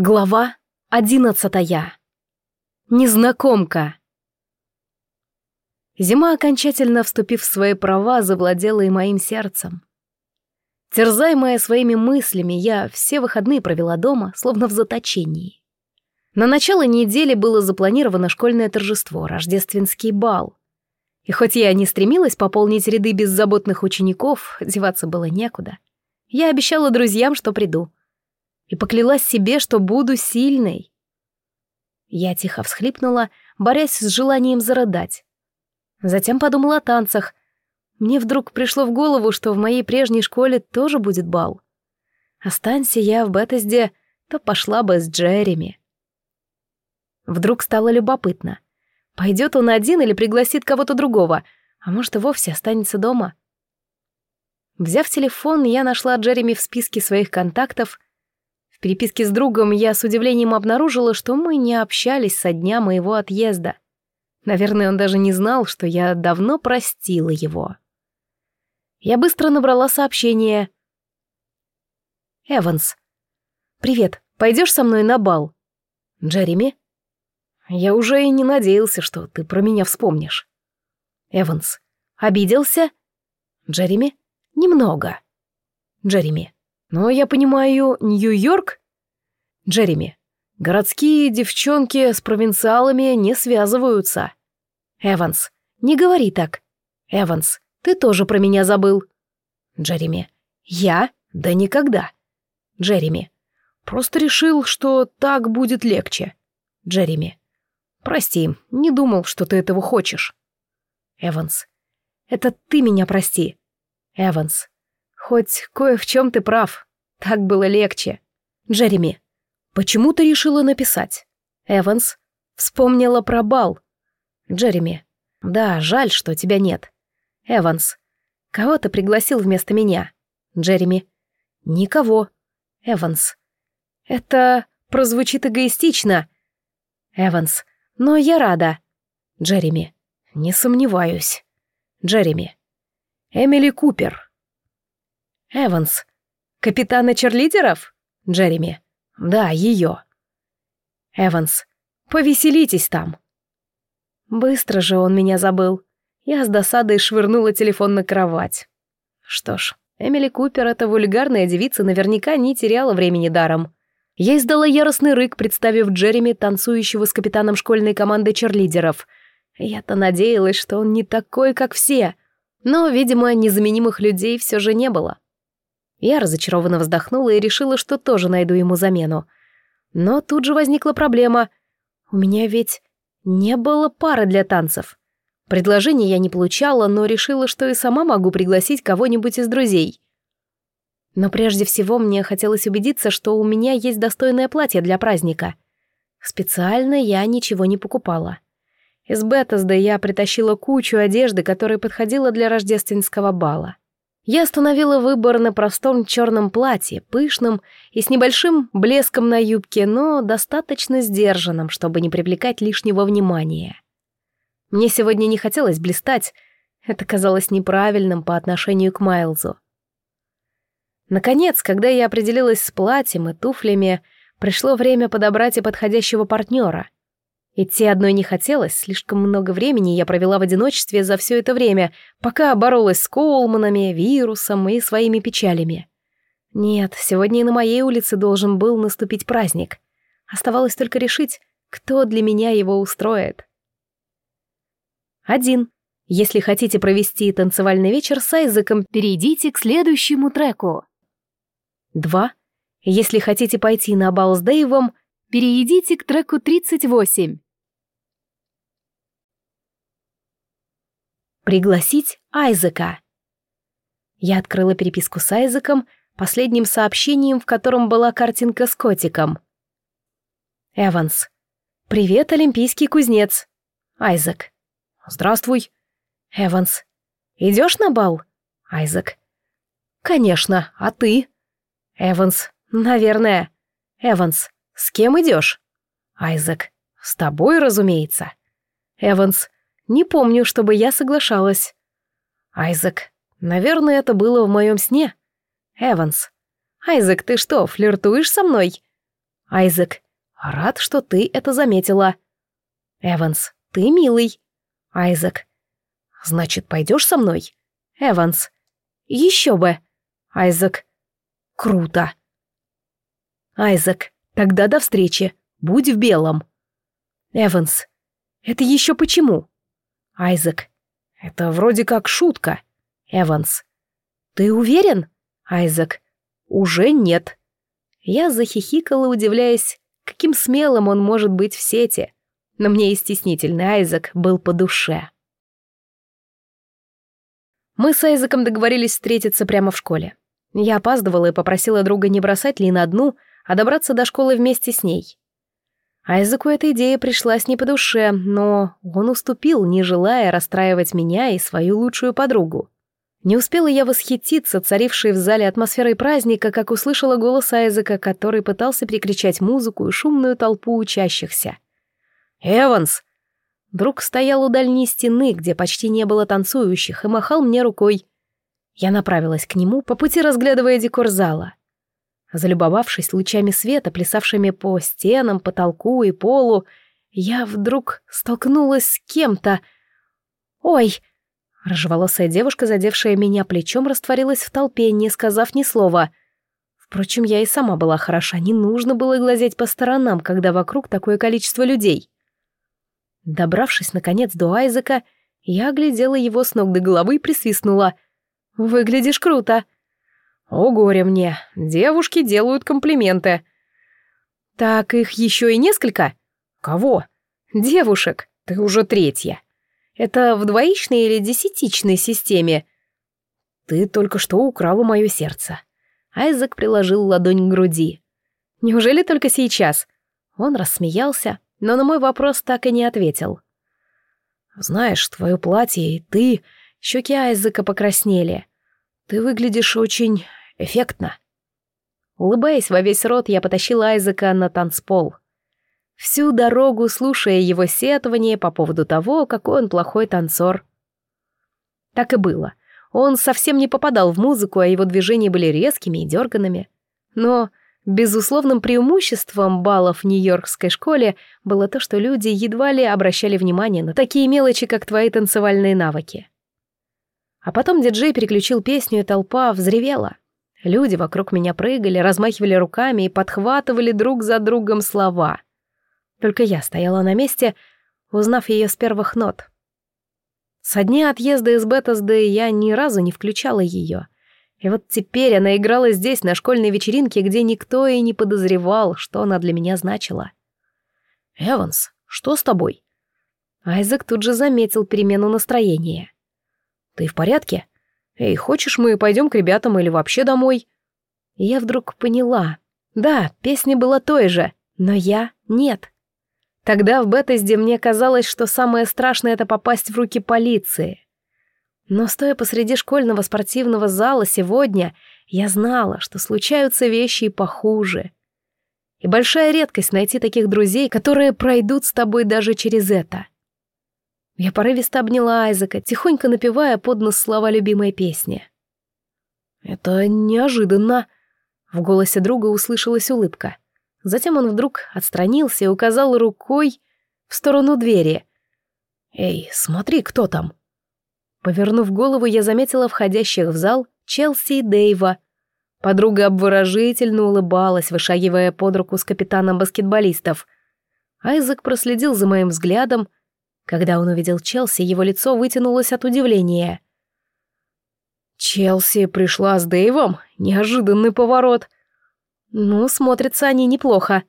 Глава одиннадцатая. Незнакомка. Зима, окончательно вступив в свои права, завладела и моим сердцем. Терзаемая своими мыслями, я все выходные провела дома, словно в заточении. На начало недели было запланировано школьное торжество, рождественский бал. И хоть я не стремилась пополнить ряды беззаботных учеников, деваться было некуда. Я обещала друзьям, что приду — и поклялась себе, что буду сильной. Я тихо всхлипнула, борясь с желанием зарыдать. Затем подумала о танцах. Мне вдруг пришло в голову, что в моей прежней школе тоже будет бал. Останься я в Бетезде, то пошла бы с Джереми. Вдруг стало любопытно. Пойдет он один или пригласит кого-то другого, а может и вовсе останется дома. Взяв телефон, я нашла Джереми в списке своих контактов в переписке с другом я с удивлением обнаружила, что мы не общались со дня моего отъезда. Наверное, он даже не знал, что я давно простила его. Я быстро набрала сообщение. «Эванс. Привет, пойдешь со мной на бал?» «Джереми?» «Я уже и не надеялся, что ты про меня вспомнишь». «Эванс. Обиделся?» «Джереми?» «Немного». «Джереми. Но я понимаю, Нью-Йорк? Джереми, городские девчонки с провинциалами не связываются. Эванс, не говори так. Эванс, ты тоже про меня забыл. Джереми, я? Да никогда. Джереми, просто решил, что так будет легче. Джереми, прости, не думал, что ты этого хочешь. Эванс, это ты меня прости. Эванс, Хоть кое в чем ты прав. Так было легче. Джереми, почему ты решила написать? Эванс вспомнила про бал. Джереми, да, жаль, что тебя нет. Эванс, кого ты пригласил вместо меня? Джереми, никого. Эванс, это прозвучит эгоистично. Эванс, но я рада. Джереми, не сомневаюсь. Джереми, Эмили Купер. Эванс. Капитана черлидеров? Джереми. Да, ее. Эванс. Повеселитесь там. Быстро же он меня забыл. Я с досадой швырнула телефон на кровать. Что ж, Эмили Купер, эта вульгарная девица, наверняка не теряла времени даром. Я издала яростный рык, представив Джереми, танцующего с капитаном школьной команды черлидеров. Я-то надеялась, что он не такой, как все. Но, видимо, незаменимых людей все же не было. Я разочарованно вздохнула и решила, что тоже найду ему замену. Но тут же возникла проблема. У меня ведь не было пары для танцев. Предложений я не получала, но решила, что и сама могу пригласить кого-нибудь из друзей. Но прежде всего мне хотелось убедиться, что у меня есть достойное платье для праздника. Специально я ничего не покупала. Из Беттесда я притащила кучу одежды, которая подходила для рождественского бала. Я остановила выбор на простом черном платье, пышном и с небольшим блеском на юбке, но достаточно сдержанным, чтобы не привлекать лишнего внимания. Мне сегодня не хотелось блистать, это казалось неправильным по отношению к Майлзу. Наконец, когда я определилась с платьем и туфлями, пришло время подобрать и подходящего партнера — Идти одной не хотелось, слишком много времени я провела в одиночестве за все это время, пока боролась с Коулманами, вирусом и своими печалями. Нет, сегодня и на моей улице должен был наступить праздник. Оставалось только решить, кто для меня его устроит. Один. Если хотите провести танцевальный вечер с Айзеком, перейдите к следующему треку. Два. Если хотите пойти на бал с Дэйвом, перейдите к треку 38. Пригласить Айзека. Я открыла переписку с Айзеком, последним сообщением, в котором была картинка с котиком. Эванс. «Привет, олимпийский кузнец». Айзек. «Здравствуй». Эванс. «Идешь на бал?» Айзек. «Конечно, а ты?» Эванс. «Наверное». Эванс. «С кем идешь?» Айзек. «С тобой, разумеется». Эванс. Не помню, чтобы я соглашалась. Айзек. Наверное, это было в моем сне. Эванс. Айзек, ты что, флиртуешь со мной? Айзек. Рад, что ты это заметила. Эванс. Ты милый. Айзек. Значит, пойдешь со мной? Эванс. Еще бы. Айзек. Круто. Айзек. Тогда до встречи. Будь в белом. Эванс. Это еще почему? Айзек. Это вроде как шутка. Эванс. Ты уверен? Айзек. Уже нет. Я захихикала, удивляясь, каким смелым он может быть в сети. Но мне и стеснительный Айзек был по душе. Мы с Айзеком договорились встретиться прямо в школе. Я опаздывала и попросила друга не бросать Лин одну, а добраться до школы вместе с ней. Айзеку эта идея пришлась не по душе, но он уступил, не желая расстраивать меня и свою лучшую подругу. Не успела я восхититься царившей в зале атмосферой праздника, как услышала голос Айзека, который пытался перекричать музыку и шумную толпу учащихся. «Эванс!» Друг стоял у дальней стены, где почти не было танцующих, и махал мне рукой. Я направилась к нему, по пути разглядывая декор зала. Залюбовавшись лучами света, плясавшими по стенам, потолку и полу, я вдруг столкнулась с кем-то. «Ой!» Рыжеволосая девушка, задевшая меня плечом, растворилась в толпе, не сказав ни слова. Впрочем, я и сама была хороша, не нужно было глазеть по сторонам, когда вокруг такое количество людей. Добравшись, наконец, до Айзека, я оглядела его с ног до головы и присвистнула. «Выглядишь круто!» О, горе мне, девушки делают комплименты. Так их еще и несколько? Кого? Девушек, ты уже третья. Это в двоичной или десятичной системе? Ты только что украла мое сердце. Айзек приложил ладонь к груди. Неужели только сейчас? Он рассмеялся, но на мой вопрос так и не ответил. Знаешь, твое платье и ты... Щеки Айзека покраснели. Ты выглядишь очень Эффектно. Улыбаясь во весь рот, я потащила Айзека на танцпол. Всю дорогу слушая его сетование по поводу того, какой он плохой танцор. Так и было. Он совсем не попадал в музыку, а его движения были резкими и дерганными. Но безусловным преимуществом баллов в Нью-Йоркской школе было то, что люди едва ли обращали внимание на такие мелочи, как твои танцевальные навыки. А потом диджей переключил песню, и толпа взревела. Люди вокруг меня прыгали, размахивали руками и подхватывали друг за другом слова. Только я стояла на месте, узнав ее с первых нот. Со дня отъезда из Беттасды я ни разу не включала ее. И вот теперь она играла здесь, на школьной вечеринке, где никто и не подозревал, что она для меня значила. «Эванс, что с тобой?» Айзек тут же заметил перемену настроения. «Ты в порядке?» «Эй, хочешь, мы пойдем к ребятам или вообще домой?» И я вдруг поняла. Да, песня была той же, но я — нет. Тогда в Бетезде мне казалось, что самое страшное — это попасть в руки полиции. Но стоя посреди школьного спортивного зала сегодня, я знала, что случаются вещи и похуже. И большая редкость найти таких друзей, которые пройдут с тобой даже через это — я порывисто обняла Айзека, тихонько напевая под нос слова любимой песни. «Это неожиданно», — в голосе друга услышалась улыбка. Затем он вдруг отстранился и указал рукой в сторону двери. «Эй, смотри, кто там?» Повернув голову, я заметила входящих в зал Челси и Дэйва. Подруга обворожительно улыбалась, вышагивая под руку с капитаном баскетболистов. Айзек проследил за моим взглядом, когда он увидел Челси, его лицо вытянулось от удивления. «Челси пришла с Дэйвом? Неожиданный поворот!» «Ну, смотрятся они неплохо».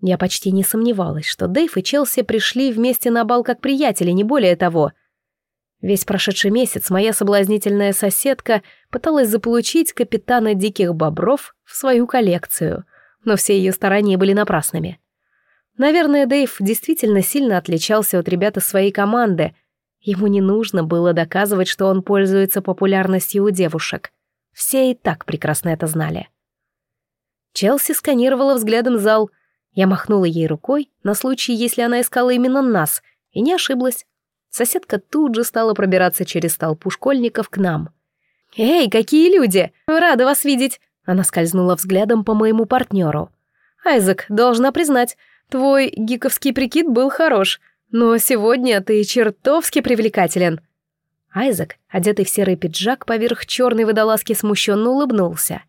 Я почти не сомневалась, что Дэйв и Челси пришли вместе на бал как приятели, не более того. Весь прошедший месяц моя соблазнительная соседка пыталась заполучить капитана диких бобров в свою коллекцию, но все ее старания были напрасными. Наверное, Дэйв действительно сильно отличался от ребят из своей команды. Ему не нужно было доказывать, что он пользуется популярностью у девушек. Все и так прекрасно это знали. Челси сканировала взглядом зал. Я махнула ей рукой на случай, если она искала именно нас, и не ошиблась. Соседка тут же стала пробираться через толпу школьников к нам. «Эй, какие люди! Рада вас видеть!» Она скользнула взглядом по моему партнеру. Айзек, должна признать, твой гиковский прикид был хорош, но сегодня ты чертовски привлекателен». Айзек, одетый в серый пиджак поверх черной водолазки, смущенно улыбнулся.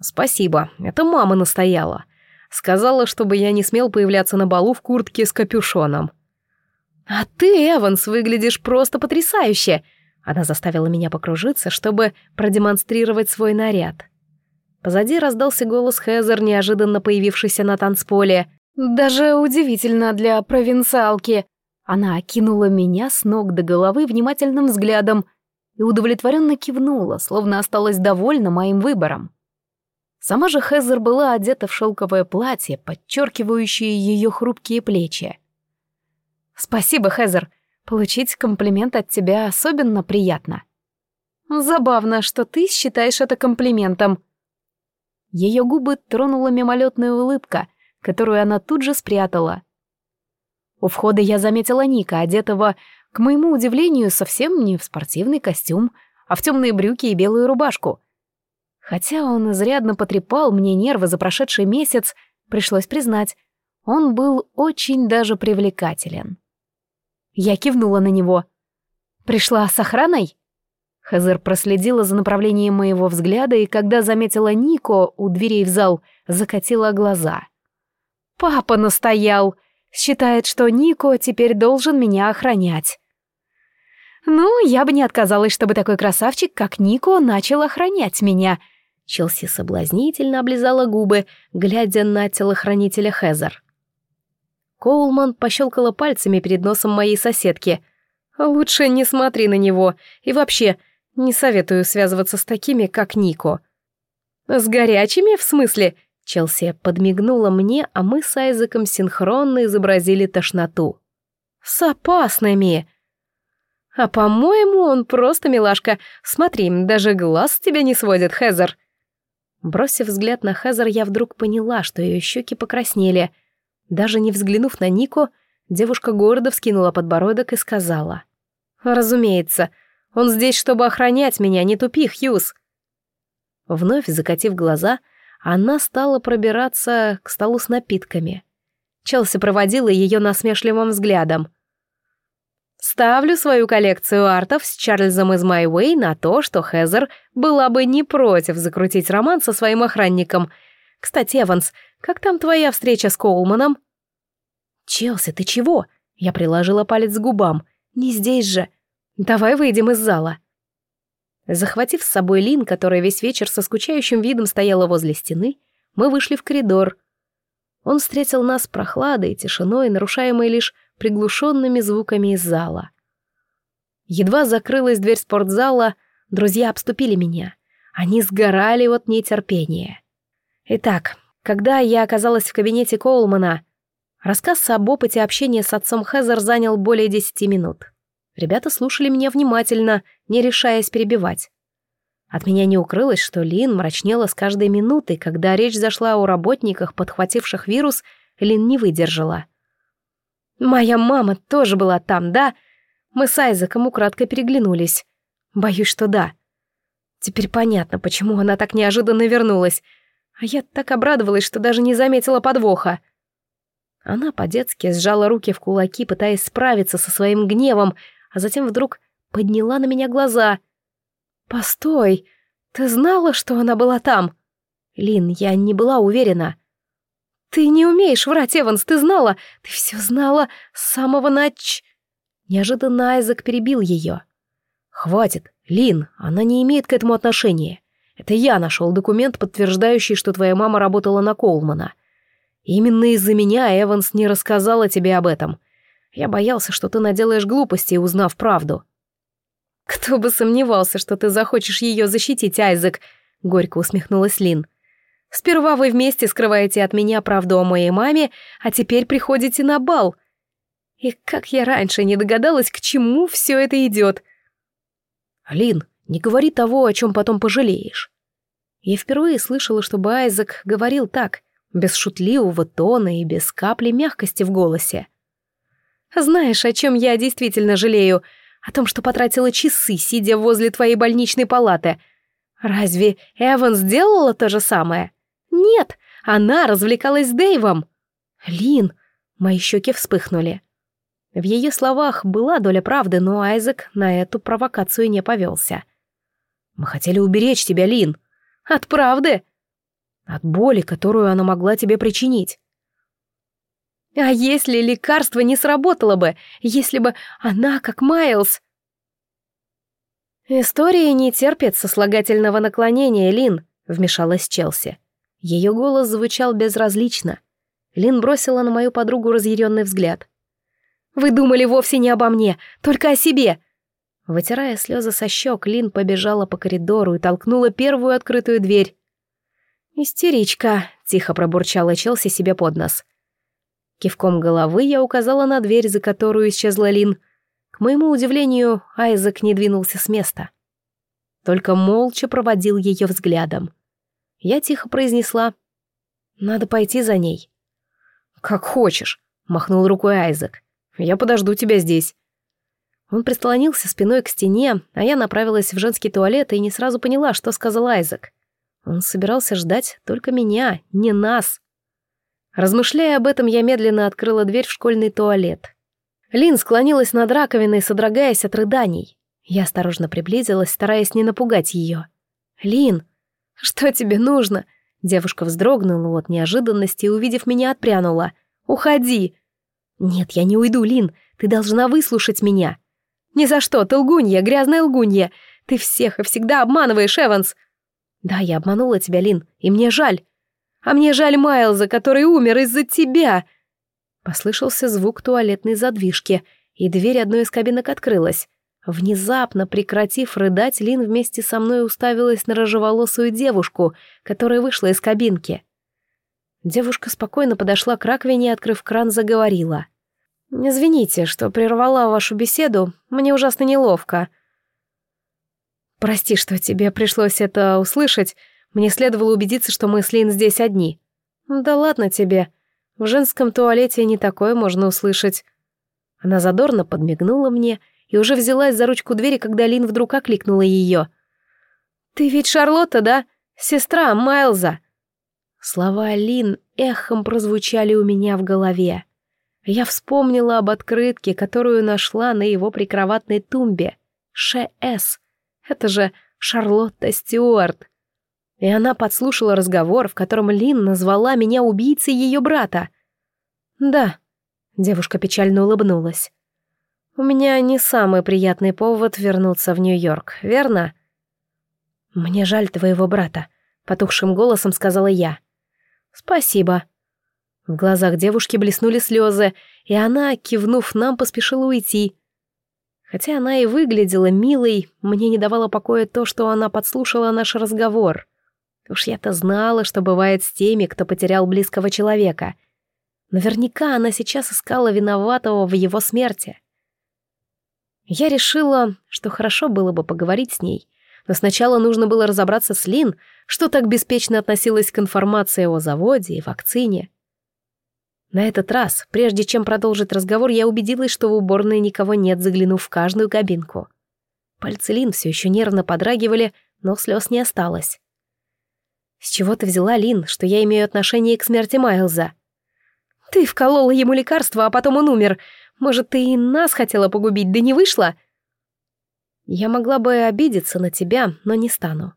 «Спасибо, это мама настояла. Сказала, чтобы я не смел появляться на балу в куртке с капюшоном». «А ты, Эванс, выглядишь просто потрясающе!» Она заставила меня покружиться, чтобы продемонстрировать свой наряд. Позади раздался голос Хезер, неожиданно появившийся на танцполе. «Даже удивительно для провинциалки!» Она окинула меня с ног до головы внимательным взглядом и удовлетворенно кивнула, словно осталась довольна моим выбором. Сама же Хезер была одета в шелковое платье, подчеркивающее ее хрупкие плечи. «Спасибо, Хезер. Получить комплимент от тебя особенно приятно». «Забавно, что ты считаешь это комплиментом». Ее губы тронула мимолетная улыбка, которую она тут же спрятала. У входа я заметила Ника, одетого, к моему удивлению, совсем не в спортивный костюм, а в темные брюки и белую рубашку. Хотя он изрядно потрепал мне нервы за прошедший месяц, пришлось признать, он был очень даже привлекателен. Я кивнула на него. «Пришла с охраной?» Хазер проследила за направлением моего взгляда и, когда заметила Нико у дверей в зал, закатила глаза. «Папа настоял. Считает, что Нико теперь должен меня охранять». «Ну, я бы не отказалась, чтобы такой красавчик, как Нико, начал охранять меня», Челси соблазнительно облизала губы, глядя на телохранителя Хезер. Коулман пощелкала пальцами перед носом моей соседки. «Лучше не смотри на него. И вообще, не советую связываться с такими, как Нико». «С горячими, в смысле?» Челси подмигнула мне, а мы с Айзеком синхронно изобразили тошноту. «С опасными!» «А по-моему, он просто милашка. Смотри, даже глаз с тебя не сводит, Хезер». Бросив взгляд на Хезер, я вдруг поняла, что ее щеки покраснели — даже не взглянув на Нико, девушка гордо вскинула подбородок и сказала. «Разумеется, он здесь, чтобы охранять меня, не тупи, Хьюз». Вновь закатив глаза, она стала пробираться к столу с напитками. Челси проводила ее насмешливым взглядом. «Ставлю свою коллекцию артов с Чарльзом из Way на то, что Хезер была бы не против закрутить роман со своим охранником. Кстати, Эванс, как там твоя встреча с Коулманом?» «Челси, ты чего?» Я приложила палец к губам. «Не здесь же. Давай выйдем из зала». Захватив с собой Лин, которая весь вечер со скучающим видом стояла возле стены, мы вышли в коридор. Он встретил нас прохладой тишиной, нарушаемой лишь приглушенными звуками из зала. Едва закрылась дверь спортзала, друзья обступили меня. Они сгорали от нетерпения. Итак, когда я оказалась в кабинете Коулмана, рассказ об опыте общения с отцом Хезер занял более десяти минут. Ребята слушали меня внимательно, не решаясь перебивать. От меня не укрылось, что Лин мрачнела с каждой минутой, когда речь зашла о работниках, подхвативших вирус, Лин не выдержала. «Моя мама тоже была там, да?» Мы с Айзеком украдко переглянулись. Боюсь, что да. Теперь понятно, почему она так неожиданно вернулась. А я так обрадовалась, что даже не заметила подвоха. Она по-детски сжала руки в кулаки, пытаясь справиться со своим гневом, а затем вдруг подняла на меня глаза. «Постой, ты знала, что она была там?» «Лин, я не была уверена». «Ты не умеешь врать, Эванс, ты знала, ты все знала с самого нач...» Неожиданно Айзек перебил ее. «Хватит, Лин, она не имеет к этому отношения. Это я нашел документ, подтверждающий, что твоя мама работала на Колмана. Именно из-за меня Эванс не рассказала тебе об этом. Я боялся, что ты наделаешь глупости, узнав правду». «Кто бы сомневался, что ты захочешь ее защитить, Айзек», — горько усмехнулась Лин. «Сперва вы вместе скрываете от меня правду о моей маме, а теперь приходите на бал. И как я раньше не догадалась, к чему все это идет». «Лин, не говори того, о чем потом пожалеешь. Я впервые слышала, чтобы Айзек говорил так, без шутливого тона и без капли мягкости в голосе. «Знаешь, о чем я действительно жалею? О том, что потратила часы, сидя возле твоей больничной палаты. Разве Эван сделала то же самое? Нет, Она развлекалась с Дэйвом. Лин, мои щеки вспыхнули. В ее словах была доля правды, но Айзек на эту провокацию не повелся. «Мы хотели уберечь тебя, Лин». «От правды?» «От боли, которую она могла тебе причинить». «А если лекарство не сработало бы? Если бы она, как Майлз...» «История не терпит сослагательного наклонения, Лин», — вмешалась Челси. Ее голос звучал безразлично. Лин бросила на мою подругу разъяренный взгляд. «Вы думали вовсе не обо мне, только о себе!» Вытирая слезы со щек, Лин побежала по коридору и толкнула первую открытую дверь. «Истеричка», — тихо пробурчала Челси себе под нос. Кивком головы я указала на дверь, за которую исчезла Лин. К моему удивлению, Айзек не двинулся с места. Только молча проводил ее взглядом. Я тихо произнесла. «Надо пойти за ней». «Как хочешь», — махнул рукой Айзек. «Я подожду тебя здесь». Он прислонился спиной к стене, а я направилась в женский туалет и не сразу поняла, что сказал Айзек. Он собирался ждать только меня, не нас. Размышляя об этом, я медленно открыла дверь в школьный туалет. Лин склонилась над раковиной, содрогаясь от рыданий. Я осторожно приблизилась, стараясь не напугать ее. «Лин, что тебе нужно?» Девушка вздрогнула от неожиданности и, увидев меня, отпрянула. «Уходи!» «Нет, я не уйду, Лин, ты должна выслушать меня!» «Ни за что, ты лгунья, грязная лгунья! Ты всех и всегда обманываешь, Эванс!» «Да, я обманула тебя, Лин, и мне жаль!» «А мне жаль Майлза, который умер из-за тебя!» Послышался звук туалетной задвижки, и дверь одной из кабинок открылась. Внезапно, прекратив рыдать, Лин вместе со мной уставилась на рыжеволосую девушку, которая вышла из кабинки. Девушка спокойно подошла к раковине и, открыв кран, заговорила. «Извините, что прервала вашу беседу. Мне ужасно неловко». «Прости, что тебе пришлось это услышать. Мне следовало убедиться, что мы с Лин здесь одни». «Да ладно тебе. В женском туалете не такое можно услышать». Она задорно подмигнула мне и уже взялась за ручку двери, когда Лин вдруг окликнула ее. «Ты ведь Шарлотта, да? Сестра Майлза?» Слова Лин эхом прозвучали у меня в голове. Я вспомнила об открытке, которую нашла на его прикроватной тумбе. Ш.С. Это же Шарлотта Стюарт. И она подслушала разговор, в котором Лин назвала меня убийцей ее брата. «Да», — девушка печально улыбнулась. «У меня не самый приятный повод вернуться в Нью-Йорк, верно?» «Мне жаль твоего брата», — потухшим голосом сказала я. «Спасибо», в глазах девушки блеснули слезы, и она, кивнув нам, поспешила уйти. Хотя она и выглядела милой, мне не давало покоя то, что она подслушала наш разговор. Уж я-то знала, что бывает с теми, кто потерял близкого человека. Наверняка она сейчас искала виноватого в его смерти. Я решила, что хорошо было бы поговорить с ней, но сначала нужно было разобраться с Лин, что так беспечно относилась к информации о заводе и вакцине. На этот раз, прежде чем продолжить разговор, я убедилась, что в уборной никого нет, заглянув в каждую кабинку. Пальцы Лин все еще нервно подрагивали, но слез не осталось. «С чего ты взяла, Лин, что я имею отношение к смерти Майлза?» «Ты вколола ему лекарство, а потом он умер. Может, ты и нас хотела погубить, да не вышло?» «Я могла бы обидеться на тебя, но не стану.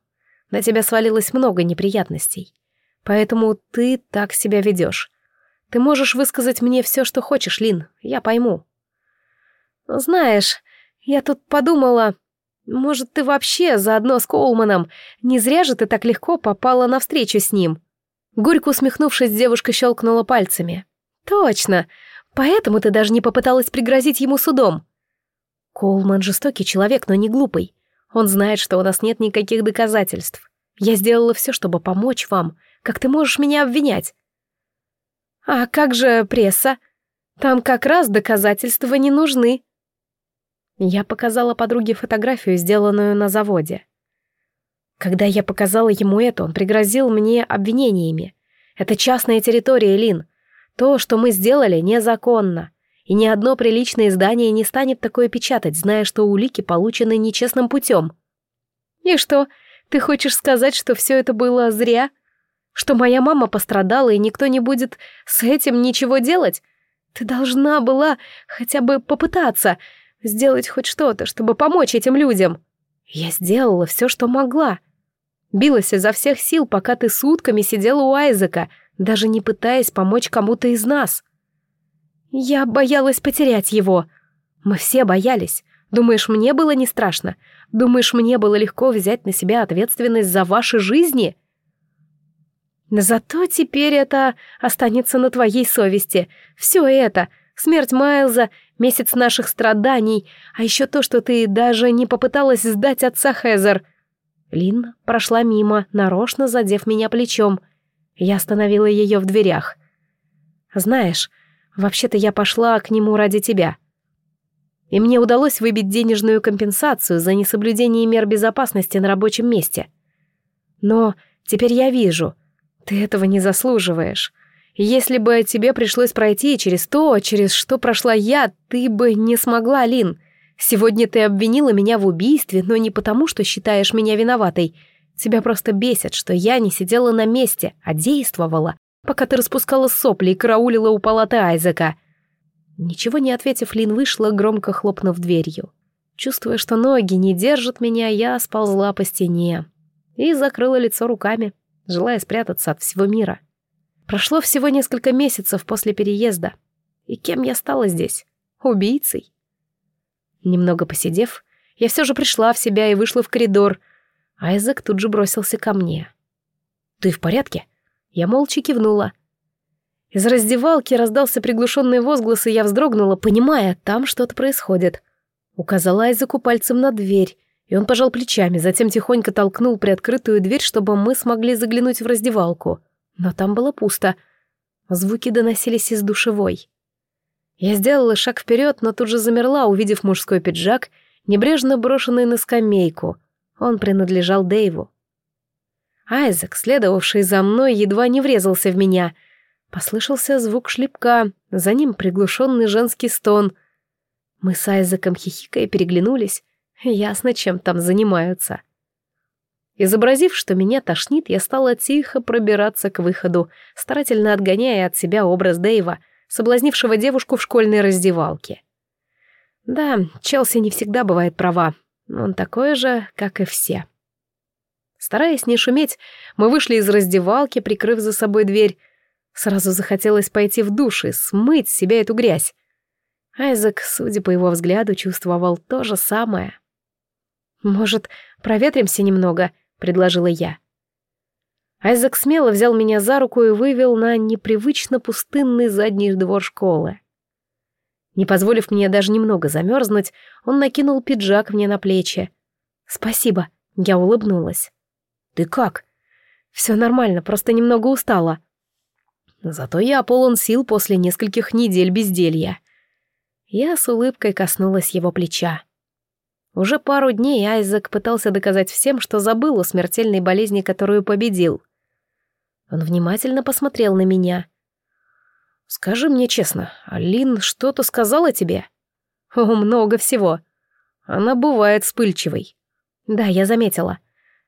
На тебя свалилось много неприятностей. Поэтому ты так себя ведешь. Ты можешь высказать мне все, что хочешь, Лин, я пойму. Знаешь, я тут подумала, может, ты вообще заодно с Коулманом, не зря же ты так легко попала на встречу с ним. Горько усмехнувшись, девушка щелкнула пальцами. Точно, поэтому ты даже не попыталась пригрозить ему судом. Коулман жестокий человек, но не глупый. Он знает, что у нас нет никаких доказательств. Я сделала все, чтобы помочь вам. Как ты можешь меня обвинять? А как же пресса? Там как раз доказательства не нужны. Я показала подруге фотографию, сделанную на заводе. Когда я показала ему это, он пригрозил мне обвинениями. Это частная территория, Лин. То, что мы сделали, незаконно. И ни одно приличное издание не станет такое печатать, зная, что улики получены нечестным путем. И что, ты хочешь сказать, что все это было зря? Что моя мама пострадала, и никто не будет с этим ничего делать? Ты должна была хотя бы попытаться сделать хоть что-то, чтобы помочь этим людям. Я сделала все, что могла. Билась изо всех сил, пока ты сутками сидела у Айзека, даже не пытаясь помочь кому-то из нас. Я боялась потерять его. Мы все боялись. Думаешь, мне было не страшно? Думаешь, мне было легко взять на себя ответственность за ваши жизни? Зато теперь это останется на твоей совести. Все это, смерть Майлза, месяц наших страданий, а еще то, что ты даже не попыталась сдать отца Хезер. Лин прошла мимо, нарочно задев меня плечом. Я остановила ее в дверях. «Знаешь, вообще-то я пошла к нему ради тебя. И мне удалось выбить денежную компенсацию за несоблюдение мер безопасности на рабочем месте. Но теперь я вижу, ты этого не заслуживаешь. Если бы тебе пришлось пройти через то, через что прошла я, ты бы не смогла, Лин. Сегодня ты обвинила меня в убийстве, но не потому, что считаешь меня виноватой. Тебя просто бесит, что я не сидела на месте, а действовала, пока ты распускала сопли и караулила у палаты Айзека. Ничего не ответив, Лин вышла, громко хлопнув дверью. Чувствуя, что ноги не держат меня, я сползла по стене и закрыла лицо руками, желая спрятаться от всего мира. Прошло всего несколько месяцев после переезда. И кем я стала здесь? Убийцей? Немного посидев, я все же пришла в себя и вышла в коридор. Айзек тут же бросился ко мне. «Ты в порядке?» Я молча кивнула. Из раздевалки раздался приглушенный возглас, и я вздрогнула, понимая, там что-то происходит. Указала Айзеку пальцем на дверь, и он пожал плечами, затем тихонько толкнул приоткрытую дверь, чтобы мы смогли заглянуть в раздевалку. Но там было пусто. Звуки доносились из душевой. Я сделала шаг вперед, но тут же замерла, увидев мужской пиджак, небрежно брошенный на скамейку. Он принадлежал Дэйву. Айзек, следовавший за мной, едва не врезался в меня. Послышался звук шлепка, за ним приглушенный женский стон. Мы с Айзеком хихикая переглянулись. Ясно, чем там занимаются. Изобразив, что меня тошнит, я стала тихо пробираться к выходу, старательно отгоняя от себя образ Дэйва — соблазнившего девушку в школьной раздевалке. Да, Челси не всегда бывает права, он такой же, как и все. Стараясь не шуметь, мы вышли из раздевалки, прикрыв за собой дверь. Сразу захотелось пойти в душ и смыть с себя эту грязь. Айзек, судя по его взгляду, чувствовал то же самое. «Может, проветримся немного?» — предложила я. Айзек смело взял меня за руку и вывел на непривычно пустынный задний двор школы. Не позволив мне даже немного замерзнуть, он накинул пиджак мне на плечи. «Спасибо», — я улыбнулась. «Ты как?» «Все нормально, просто немного устала». Зато я полон сил после нескольких недель безделья. Я с улыбкой коснулась его плеча. Уже пару дней Айзек пытался доказать всем, что забыл о смертельной болезни, которую победил. Он внимательно посмотрел на меня. «Скажи мне честно, Алин что-то сказала тебе?» «О, много всего. Она бывает вспыльчивой». «Да, я заметила.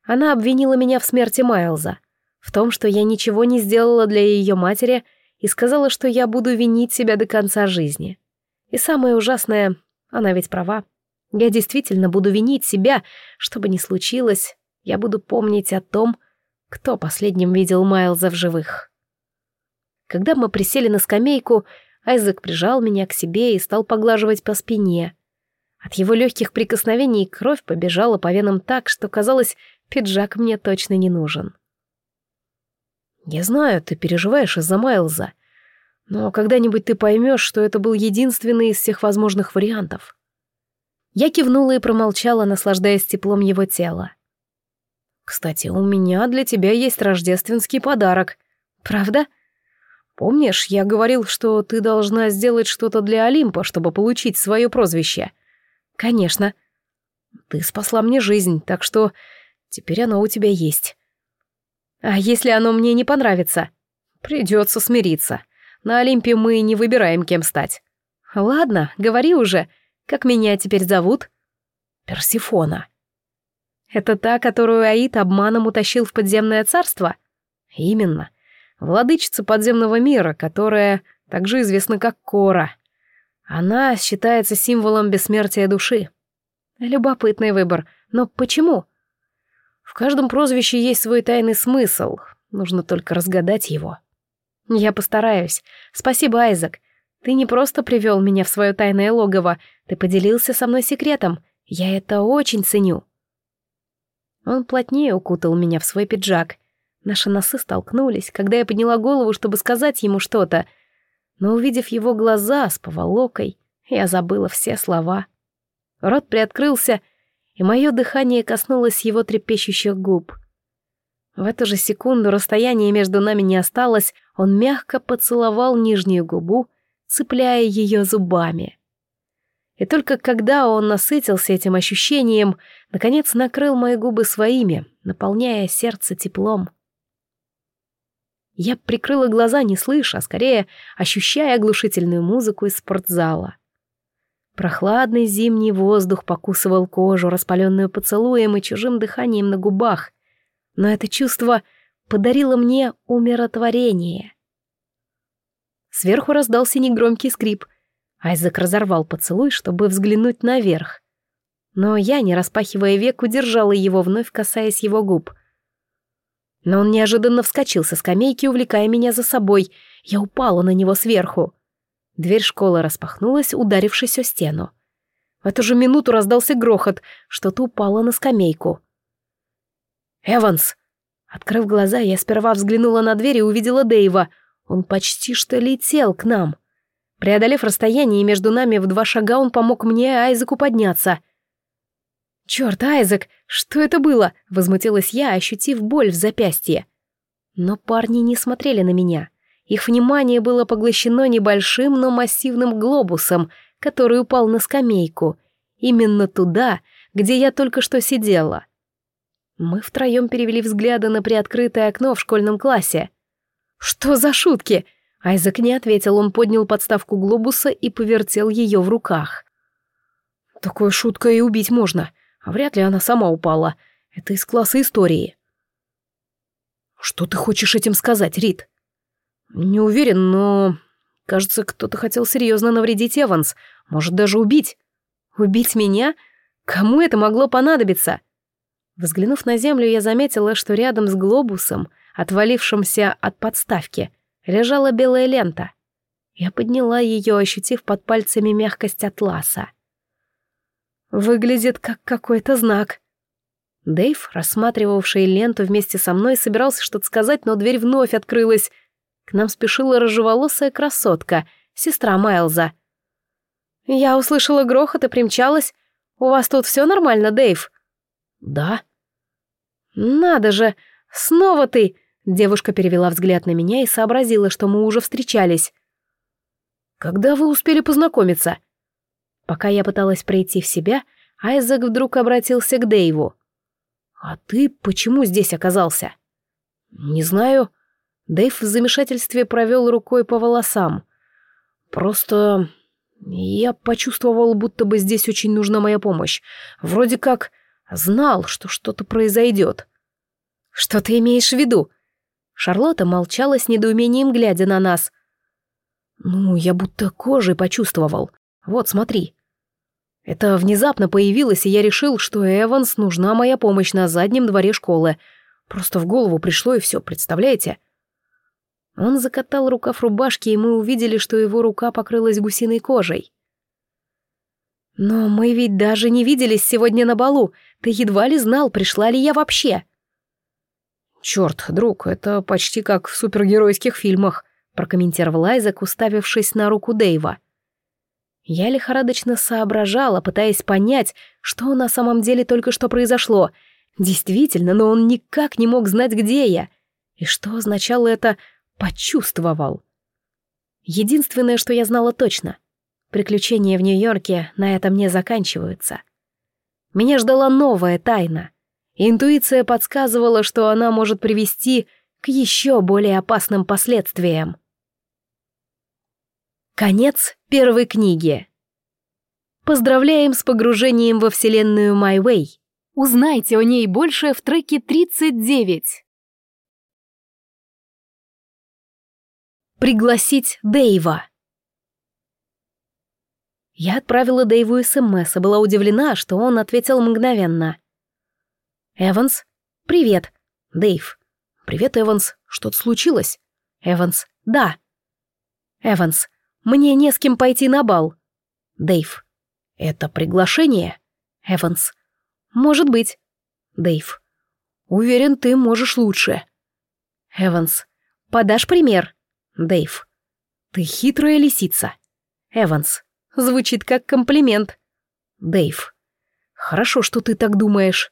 Она обвинила меня в смерти Майлза, в том, что я ничего не сделала для ее матери и сказала, что я буду винить себя до конца жизни. И самое ужасное, она ведь права. Я действительно буду винить себя, что бы ни случилось, я буду помнить о том, кто последним видел Майлза в живых? Когда мы присели на скамейку, Айзек прижал меня к себе и стал поглаживать по спине. От его легких прикосновений кровь побежала по венам так, что, казалось, пиджак мне точно не нужен. «Я знаю, ты переживаешь из-за Майлза, но когда-нибудь ты поймешь, что это был единственный из всех возможных вариантов». Я кивнула и промолчала, наслаждаясь теплом его тела. Кстати, у меня для тебя есть рождественский подарок. Правда? Помнишь, я говорил, что ты должна сделать что-то для Олимпа, чтобы получить свое прозвище? Конечно. Ты спасла мне жизнь, так что теперь оно у тебя есть. А если оно мне не понравится? Придется смириться. На Олимпе мы не выбираем, кем стать. Ладно, говори уже, как меня теперь зовут? Персифона. Это та, которую Аид обманом утащил в подземное царство? Именно. Владычица подземного мира, которая также известна как Кора. Она считается символом бессмертия души. Любопытный выбор. Но почему? В каждом прозвище есть свой тайный смысл. Нужно только разгадать его. Я постараюсь. Спасибо, Айзек. Ты не просто привел меня в свое тайное логово, ты поделился со мной секретом. Я это очень ценю. Он плотнее укутал меня в свой пиджак. Наши носы столкнулись, когда я подняла голову, чтобы сказать ему что-то. Но, увидев его глаза с поволокой, я забыла все слова. Рот приоткрылся, и мое дыхание коснулось его трепещущих губ. В эту же секунду расстояние между нами не осталось, он мягко поцеловал нижнюю губу, цепляя ее зубами. И только когда он насытился этим ощущением, наконец накрыл мои губы своими, наполняя сердце теплом. Я прикрыла глаза, не слыша, а скорее ощущая оглушительную музыку из спортзала. Прохладный зимний воздух покусывал кожу, распаленную поцелуем и чужим дыханием на губах. Но это чувство подарило мне умиротворение. Сверху раздался негромкий скрип. Айзек разорвал поцелуй, чтобы взглянуть наверх. Но я, не распахивая век, удержала его, вновь касаясь его губ. Но он неожиданно вскочил со скамейки, увлекая меня за собой. Я упала на него сверху. Дверь школы распахнулась, ударившись о стену. В эту же минуту раздался грохот, что-то упало на скамейку. «Эванс!» Открыв глаза, я сперва взглянула на дверь и увидела Дэйва — он почти что летел к нам. Преодолев расстояние между нами в два шага, он помог мне и Айзеку подняться. «Чёрт, Айзек, что это было?» — возмутилась я, ощутив боль в запястье. Но парни не смотрели на меня. Их внимание было поглощено небольшим, но массивным глобусом, который упал на скамейку. Именно туда, где я только что сидела. Мы втроем перевели взгляды на приоткрытое окно в школьном классе — «Что за шутки?» Айзек не ответил, он поднял подставку глобуса и повертел ее в руках. «Такой шуткой и убить можно, а вряд ли она сама упала. Это из класса истории». «Что ты хочешь этим сказать, Рид?» «Не уверен, но... Кажется, кто-то хотел серьезно навредить Эванс, может, даже убить». «Убить меня? Кому это могло понадобиться?» Взглянув на землю, я заметила, что рядом с глобусом — отвалившемся от подставки, лежала белая лента. Я подняла ее, ощутив под пальцами мягкость атласа. Выглядит как какой-то знак. Дэйв, рассматривавший ленту вместе со мной, собирался что-то сказать, но дверь вновь открылась. К нам спешила рыжеволосая красотка, сестра Майлза. «Я услышала грохот и примчалась. У вас тут все нормально, Дэйв?» «Да». «Надо же, снова ты!» Девушка перевела взгляд на меня и сообразила, что мы уже встречались. «Когда вы успели познакомиться?» Пока я пыталась прийти в себя, Айзек вдруг обратился к Дэйву. «А ты почему здесь оказался?» «Не знаю». Дэйв в замешательстве провел рукой по волосам. «Просто я почувствовал, будто бы здесь очень нужна моя помощь. Вроде как знал, что что-то произойдет». «Что ты имеешь в виду?» Шарлотта молчала с недоумением, глядя на нас. «Ну, я будто кожей почувствовал. Вот, смотри». Это внезапно появилось, и я решил, что Эванс нужна моя помощь на заднем дворе школы. Просто в голову пришло и все, представляете? Он закатал рукав рубашки, и мы увидели, что его рука покрылась гусиной кожей. «Но мы ведь даже не виделись сегодня на балу. Ты едва ли знал, пришла ли я вообще». «Черт, друг, это почти как в супергеройских фильмах», прокомментировал Айзек, уставившись на руку Дэйва. Я лихорадочно соображала, пытаясь понять, что на самом деле только что произошло. Действительно, но он никак не мог знать, где я. И что означало это «почувствовал». Единственное, что я знала точно. Приключения в Нью-Йорке на этом не заканчиваются. Меня ждала новая тайна — Интуиция подсказывала, что она может привести к еще более опасным последствиям. Конец первой книги. Поздравляем с погружением во вселенную Way. Узнайте о ней больше в треке 39. пригласить Дэйва. Я отправила Дэйву СМС и была удивлена, что он ответил мгновенно. «Эванс? Привет. Дэйв. Привет, Эванс. Что-то случилось?» «Эванс. Да». «Эванс. Мне не с кем пойти на бал». «Дэйв. Это приглашение?» «Эванс. Может быть». «Дэйв. Уверен, ты можешь лучше». «Эванс. Подашь пример?» «Дэйв. Ты хитрая лисица». «Эванс. Звучит как комплимент». «Дэйв. Хорошо, что ты так думаешь».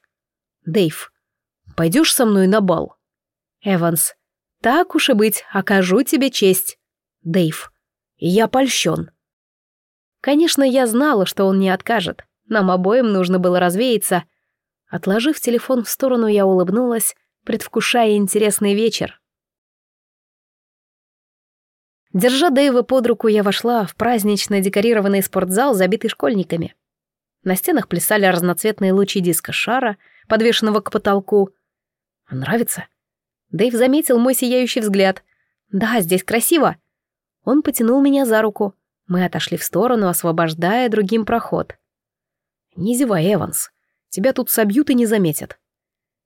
«Дэйв. Пойдешь со мной на бал?» «Эванс. Так уж и быть, окажу тебе честь». «Дэйв. Я польщен». Конечно, я знала, что он не откажет. Нам обоим нужно было развеяться. Отложив телефон в сторону, я улыбнулась, предвкушая интересный вечер. Держа Дэйва под руку, я вошла в празднично декорированный спортзал, забитый школьниками. На стенах плясали разноцветные лучи диска-шара, подвешенного к потолку. «Нравится?» Дэйв заметил мой сияющий взгляд. «Да, здесь красиво». Он потянул меня за руку. Мы отошли в сторону, освобождая другим проход. «Не зевай, Эванс. Тебя тут собьют и не заметят».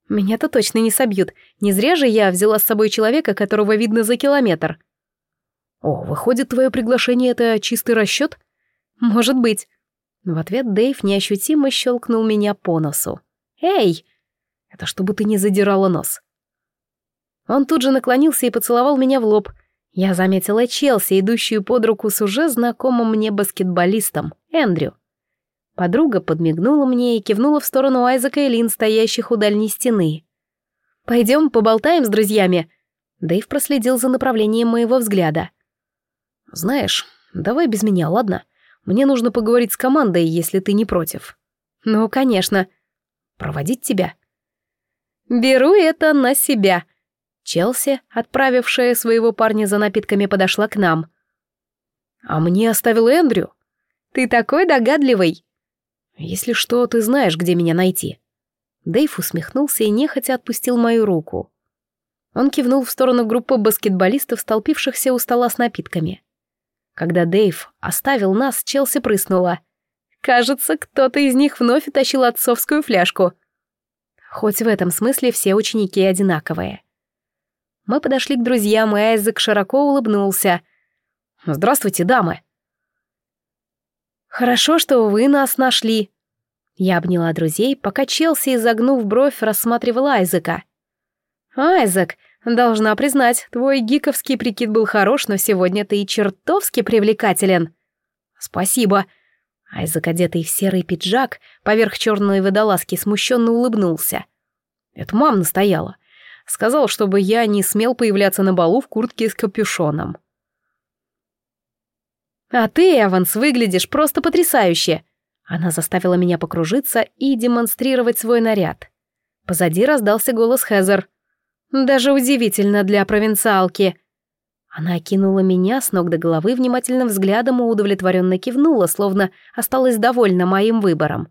«Меня-то точно не собьют. Не зря же я взяла с собой человека, которого видно за километр». «О, выходит, твое приглашение — это чистый расчет?» «Может быть». В ответ Дэйв неощутимо щелкнул меня по носу. «Эй!» «Это чтобы ты не задирала нос». Он тут же наклонился и поцеловал меня в лоб. Я заметила Челси, идущую под руку с уже знакомым мне баскетболистом, Эндрю. Подруга подмигнула мне и кивнула в сторону Айзека и Лин, стоящих у дальней стены. «Пойдем поболтаем с друзьями». Дэйв проследил за направлением моего взгляда. «Знаешь, давай без меня, ладно? Мне нужно поговорить с командой, если ты не против». «Ну, конечно». «Проводить тебя?» «Беру это на себя». Челси, отправившая своего парня за напитками, подошла к нам. «А мне оставил Эндрю?» «Ты такой догадливый!» «Если что, ты знаешь, где меня найти». Дэйв усмехнулся и нехотя отпустил мою руку. Он кивнул в сторону группы баскетболистов, столпившихся у стола с напитками. Когда Дэйв оставил нас, Челси прыснула. Кажется, кто-то из них вновь утащил отцовскую фляжку. Хоть в этом смысле все ученики одинаковые. Мы подошли к друзьям, и Айзек широко улыбнулся. «Здравствуйте, дамы!» «Хорошо, что вы нас нашли». Я обняла друзей, пока Челси, изогнув бровь, рассматривал Айзека. «Айзек, Должна признать, твой гиковский прикид был хорош, но сегодня ты и чертовски привлекателен. Спасибо. Айзек, одетый в серый пиджак, поверх черной водолазки, смущенно улыбнулся. Это мама настояла. Сказал, чтобы я не смел появляться на балу в куртке с капюшоном. «А ты, Эванс, выглядишь просто потрясающе!» Она заставила меня покружиться и демонстрировать свой наряд. Позади раздался голос Хезер. Даже удивительно для провинциалки. Она окинула меня с ног до головы внимательным взглядом и удовлетворенно кивнула, словно осталась довольна моим выбором.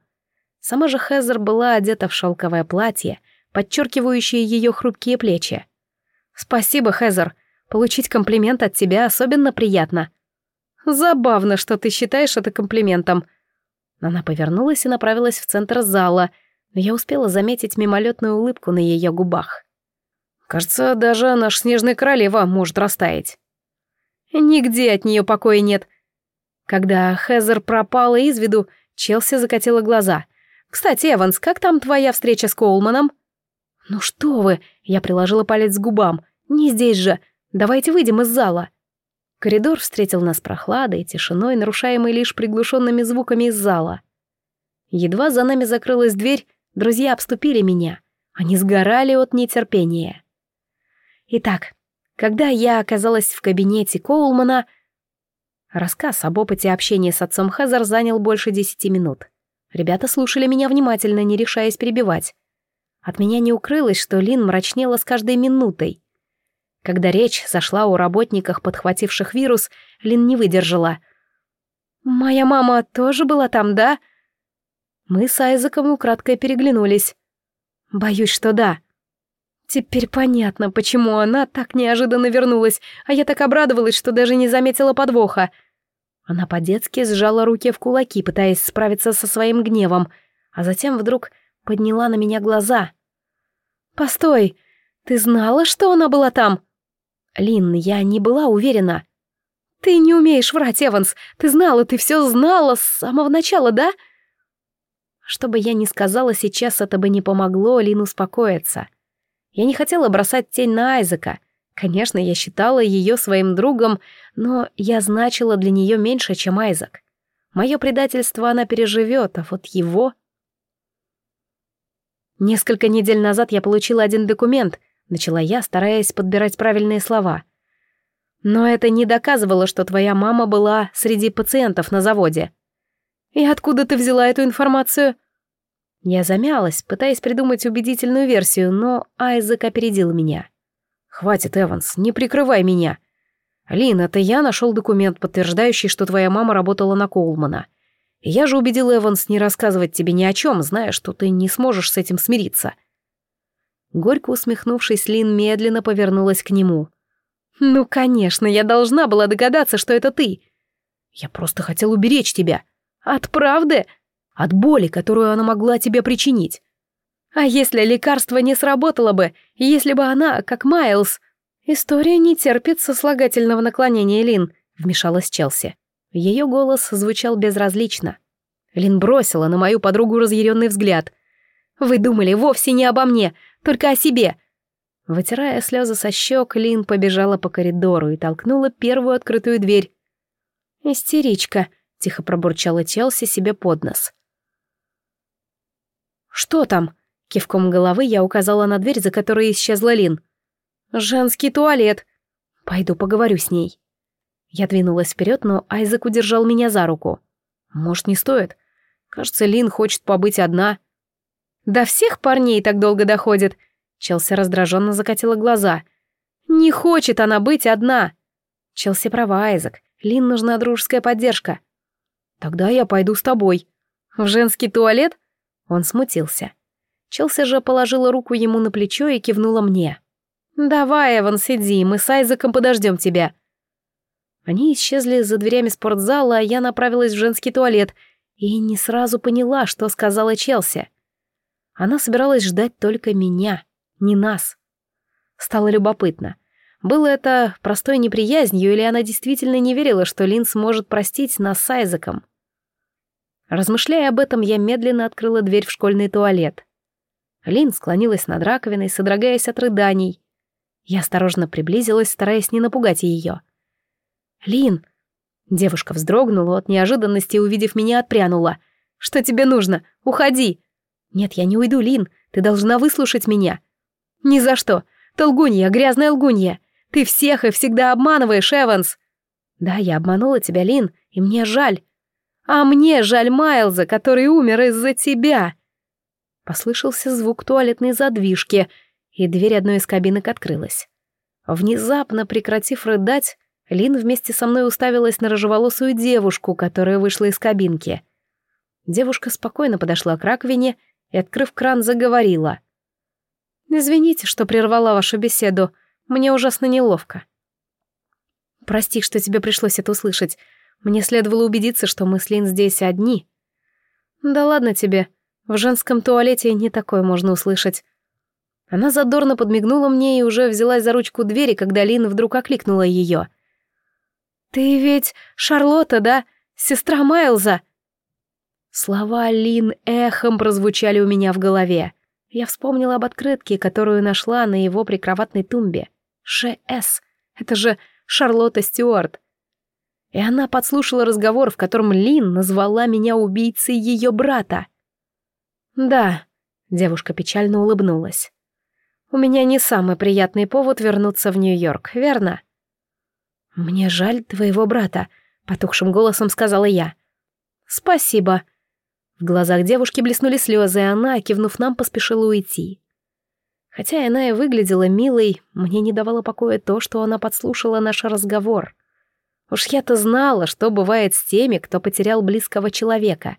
Сама же Хезер была одета в шелковое платье, подчеркивающее ее хрупкие плечи. «Спасибо, Хезер. Получить комплимент от тебя особенно приятно». «Забавно, что ты считаешь это комплиментом». Она повернулась и направилась в центр зала, но я успела заметить мимолетную улыбку на ее губах. Кажется, даже наша снежная королева может растаять. Нигде от нее покоя нет. Когда Хезер пропала из виду, Челси закатила глаза. «Кстати, Эванс, как там твоя встреча с Коулманом?» «Ну что вы!» — я приложила палец к губам. «Не здесь же! Давайте выйдем из зала!» Коридор встретил нас прохладой тишиной, нарушаемой лишь приглушенными звуками из зала. Едва за нами закрылась дверь, друзья обступили меня. Они сгорали от нетерпения. Итак, когда я оказалась в кабинете Коулмана, рассказ об опыте общения с отцом Хазар занял больше десяти минут. Ребята слушали меня внимательно, не решаясь перебивать. От меня не укрылось, что Лин мрачнела с каждой минутой. Когда речь зашла о работниках, подхвативших вирус, Лин не выдержала. «Моя мама тоже была там, да?» Мы с Айзеком украдкой переглянулись. «Боюсь, что да», Теперь понятно, почему она так неожиданно вернулась, а я так обрадовалась, что даже не заметила подвоха. Она по-детски сжала руки в кулаки, пытаясь справиться со своим гневом, а затем вдруг подняла на меня глаза. «Постой, ты знала, что она была там?» «Лин, я не была уверена». «Ты не умеешь врать, Эванс. Ты знала, ты все знала с самого начала, да?» Что бы я ни сказала сейчас, это бы не помогло Лин успокоиться. Я не хотела бросать тень на Айзека. Конечно, я считала ее своим другом, но я значила для нее меньше, чем Айзек. Мое предательство она переживет, а вот его... Несколько недель назад я получила один документ, начала я, стараясь подбирать правильные слова. Но это не доказывало, что твоя мама была среди пациентов на заводе. И откуда ты взяла эту информацию? Я замялась, пытаясь придумать убедительную версию, но Айзек опередил меня. «Хватит, Эванс, не прикрывай меня. Лин, это я нашел документ, подтверждающий, что твоя мама работала на Коулмана. Я же убедил Эванс не рассказывать тебе ни о чем, зная, что ты не сможешь с этим смириться». Горько усмехнувшись, Лин медленно повернулась к нему. «Ну, конечно, я должна была догадаться, что это ты. Я просто хотел уберечь тебя. От правды?» От боли, которую она могла тебе причинить. А если лекарство не сработало бы, если бы она, как Майлз... История не терпит сослагательного наклонения Лин, вмешалась Челси. Ее голос звучал безразлично. Лин бросила на мою подругу разъяренный взгляд. «Вы думали вовсе не обо мне, только о себе!» Вытирая слезы со щек, Лин побежала по коридору и толкнула первую открытую дверь. «Истеричка», — тихо пробурчала Челси себе под нос. «Что там?» Кивком головы я указала на дверь, за которой исчезла Лин. «Женский туалет. Пойду поговорю с ней». Я двинулась вперед, но Айзек удержал меня за руку. «Может, не стоит? Кажется, Лин хочет побыть одна». «Да всех парней так долго доходит!» Челси раздраженно закатила глаза. «Не хочет она быть одна!» Челси права, Айзек. Лин нужна дружеская поддержка. «Тогда я пойду с тобой». «В женский туалет?» Он смутился. Челси же положила руку ему на плечо и кивнула мне. «Давай, Эван, сиди, мы с Айзеком подождем тебя». Они исчезли за дверями спортзала, а я направилась в женский туалет и не сразу поняла, что сказала Челси. Она собиралась ждать только меня, не нас. Стало любопытно. Было это простой неприязнью, или она действительно не верила, что Лин сможет простить нас с Айзеком? Размышляя об этом, я медленно открыла дверь в школьный туалет. Лин склонилась над раковиной, содрогаясь от рыданий. Я осторожно приблизилась, стараясь не напугать ее. «Лин!» Девушка вздрогнула от неожиданности, увидев меня, отпрянула. «Что тебе нужно? Уходи!» «Нет, я не уйду, Лин. Ты должна выслушать меня». «Ни за что. Ты лгунья, грязная лгунья. Ты всех и всегда обманываешь, Эванс». «Да, я обманула тебя, Лин, и мне жаль. А мне жаль Майлза, который умер из-за тебя!» Послышался звук туалетной задвижки, и дверь одной из кабинок открылась. Внезапно прекратив рыдать, Лин вместе со мной уставилась на рыжеволосую девушку, которая вышла из кабинки. Девушка спокойно подошла к раковине и, открыв кран, заговорила. «Извините, что прервала вашу беседу. Мне ужасно неловко». «Прости, что тебе пришлось это услышать. Мне следовало убедиться, что мы с Лин здесь одни. Да ладно тебе, в женском туалете не такое можно услышать. Она задорно подмигнула мне и уже взялась за ручку двери, когда Лин вдруг окликнула ее. «Ты ведь Шарлотта, да? Сестра Майлза?» Слова Лин эхом прозвучали у меня в голове. Я вспомнила об открытке, которую нашла на его прикроватной тумбе. ШС. Это же Шарлотта Стюарт и она подслушала разговор, в котором Лин назвала меня убийцей ее брата. «Да», — девушка печально улыбнулась. «У меня не самый приятный повод вернуться в Нью-Йорк, верно?» «Мне жаль твоего брата», — потухшим голосом сказала я. «Спасибо». В глазах девушки блеснули слезы, и она, кивнув нам, поспешила уйти. Хотя она и выглядела милой, мне не давало покоя то, что она подслушала наш разговор. Уж я-то знала, что бывает с теми, кто потерял близкого человека.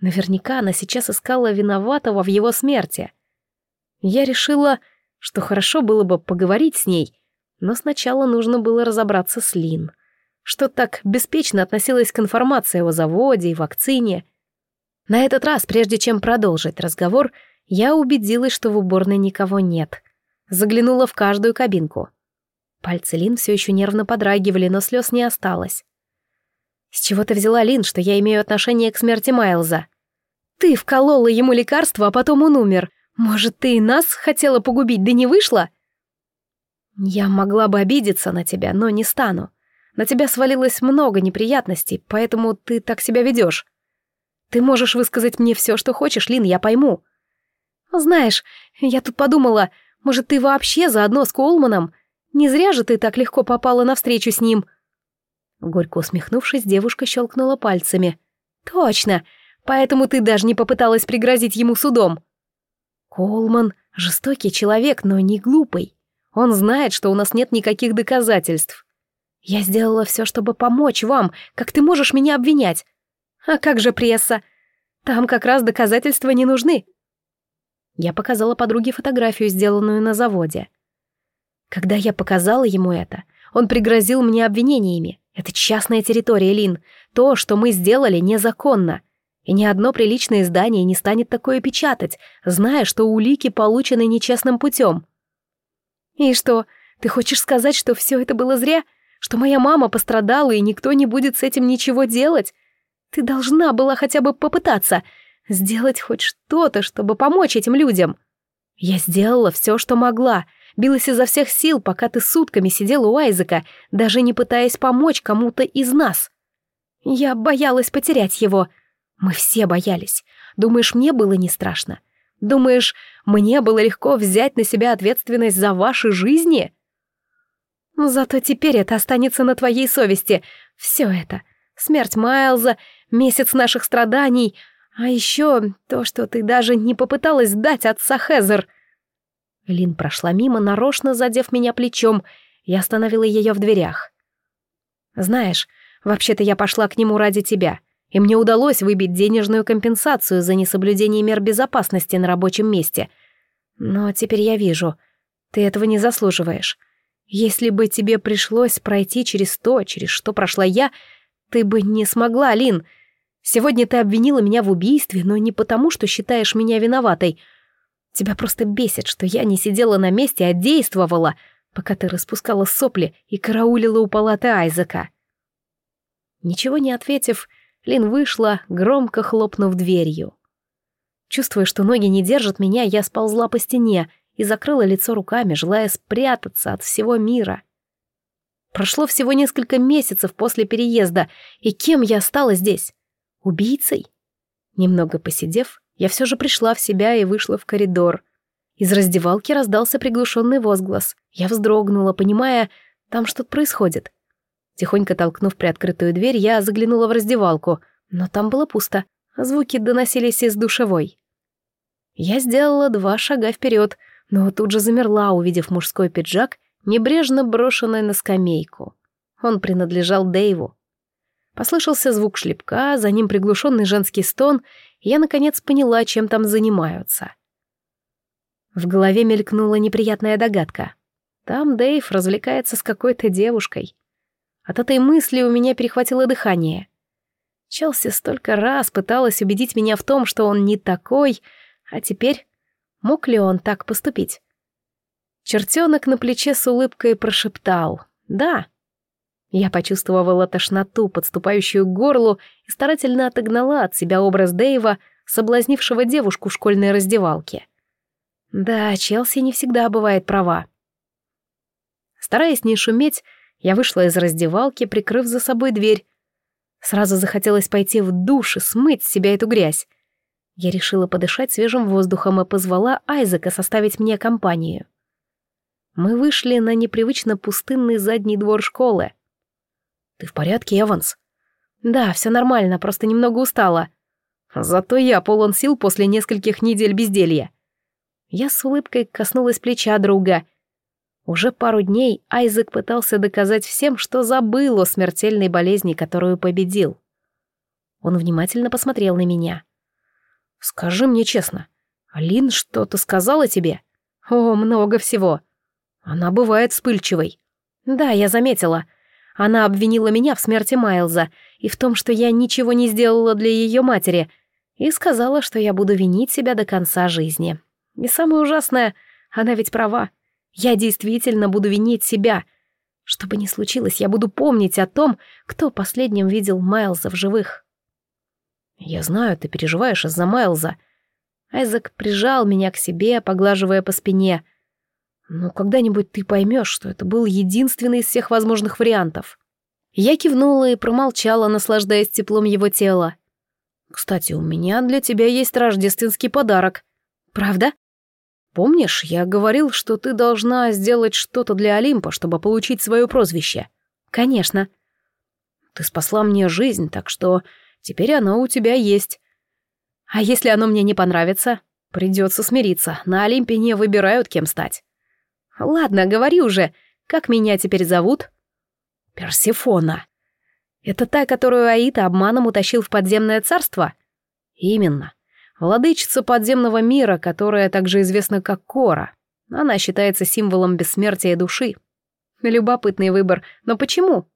Наверняка она сейчас искала виноватого в его смерти. Я решила что хорошо было бы поговорить с ней, но сначала нужно было разобраться с Лин, что так беспечно относилась к информации о заводе и вакцине. На этот раз, прежде чем продолжить разговор, я убедилась, что в уборной никого нет. Заглянула в каждую кабинку. Пальцы Лин все еще нервно подрагивали, но слез не осталось. «С чего ты взяла, Лин, что я имею отношение к смерти Майлза?» «Ты вколола ему лекарство, а потом он умер. Может, ты и нас хотела погубить, да не вышло?» «Я могла бы обидеться на тебя, но не стану. На тебя свалилось много неприятностей, поэтому ты так себя ведешь. Ты можешь высказать мне все, что хочешь, Лин, я пойму. Знаешь, я тут подумала, может, ты вообще заодно с Колманом? Не зря же ты так легко попала на встречу с ним. Горько усмехнувшись, девушка щелкнула пальцами. Точно, поэтому ты даже не попыталась пригрозить ему судом. Колман — жестокий человек, но не глупый. Он знает, что у нас нет никаких доказательств. Я сделала все, чтобы помочь вам, как ты можешь меня обвинять. А как же пресса? Там как раз доказательства не нужны. Я показала подруге фотографию, сделанную на заводе. Когда я показала ему это, он пригрозил мне обвинениями. Это частная территория, Лин. То, что мы сделали, незаконно. И ни одно приличное издание не станет такое печатать, зная, что улики получены нечестным путем. И что, ты хочешь сказать, что все это было зря? Что моя мама пострадала, и никто не будет с этим ничего делать? Ты должна была хотя бы попытаться сделать хоть что-то, чтобы помочь этим людям. Я сделала все, что могла, билась изо всех сил, пока ты сутками сидела у Айзека, даже не пытаясь помочь кому-то из нас. Я боялась потерять его. Мы все боялись. Думаешь, мне было не страшно? Думаешь, мне было легко взять на себя ответственность за ваши жизни? Зато теперь это останется на твоей совести. Все это. Смерть Майлза, месяц наших страданий, а еще то, что ты даже не попыталась дать отца Хезер. Лин прошла мимо, нарочно задев меня плечом, и остановила ее в дверях. Знаешь, вообще-то я пошла к нему ради тебя и мне удалось выбить денежную компенсацию за несоблюдение мер безопасности на рабочем месте. Но теперь я вижу, ты этого не заслуживаешь. Если бы тебе пришлось пройти через то, через что прошла я, ты бы не смогла, Лин. Сегодня ты обвинила меня в убийстве, но не потому, что считаешь меня виноватой. Тебя просто бесит, что я не сидела на месте, а действовала, пока ты распускала сопли и караулила у палаты Айзека. Ничего не ответив, Лин вышла, громко хлопнув дверью. Чувствуя, что ноги не держат меня, я сползла по стене и закрыла лицо руками, желая спрятаться от всего мира. Прошло всего несколько месяцев после переезда, и кем я стала здесь? Убийцей? Немного посидев, я все же пришла в себя и вышла в коридор. Из раздевалки раздался приглушенный возглас. Я вздрогнула, понимая, там что-то происходит. Тихонько толкнув приоткрытую дверь, я заглянула в раздевалку, но там было пусто. Звуки доносились из душевой. Я сделала два шага вперед, но тут же замерла, увидев мужской пиджак, небрежно брошенный на скамейку. Он принадлежал Дэйву. Послышался звук шлепка, за ним приглушенный женский стон, и я, наконец, поняла, чем там занимаются. В голове мелькнула неприятная догадка. Там Дэйв развлекается с какой-то девушкой. От этой мысли у меня перехватило дыхание. Челси столько раз пыталась убедить меня в том, что он не такой, а теперь мог ли он так поступить? Чертенок на плече с улыбкой прошептал «Да». Я почувствовала тошноту, подступающую к горлу, и старательно отогнала от себя образ Дэйва, соблазнившего девушку в школьной раздевалке. Да, Челси не всегда бывает права. Стараясь не шуметь, я вышла из раздевалки, прикрыв за собой дверь. Сразу захотелось пойти в душ и смыть с себя эту грязь. Я решила подышать свежим воздухом и позвала Айзека составить мне компанию. Мы вышли на непривычно пустынный задний двор школы. «Ты в порядке, Эванс?» «Да, все нормально, просто немного устала». «Зато я полон сил после нескольких недель безделья». Я с улыбкой коснулась плеча друга — уже пару дней Айзек пытался доказать всем, что забыл о смертельной болезни, которую победил. Он внимательно посмотрел на меня. «Скажи мне честно, Алин что-то сказала тебе? О, много всего. Она бывает вспыльчивой. Да, я заметила. Она обвинила меня в смерти Майлза и в том, что я ничего не сделала для ее матери, и сказала, что я буду винить себя до конца жизни. И самое ужасное, она ведь права. Я действительно буду винить себя. Что бы ни случилось, я буду помнить о том, кто последним видел Майлза в живых. Я знаю, ты переживаешь из-за Майлза. Айзек прижал меня к себе, поглаживая по спине. Но когда-нибудь ты поймешь, что это был единственный из всех возможных вариантов. Я кивнула и промолчала, наслаждаясь теплом его тела. «Кстати, у меня для тебя есть рождественский подарок». «Правда?» «Помнишь, я говорил, что ты должна сделать что-то для Олимпа, чтобы получить свое прозвище?» «Конечно». «Ты спасла мне жизнь, так что теперь оно у тебя есть. А если оно мне не понравится? Придется смириться, на Олимпе не выбирают, кем стать». «Ладно, говори уже, как меня теперь зовут?» «Персифона», это та, которую Аита обманом утащил в подземное царство? Именно. Владычица подземного мира, которая также известна как Кора. Она считается символом бессмертия души. Любопытный выбор, но почему?